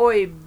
Oib.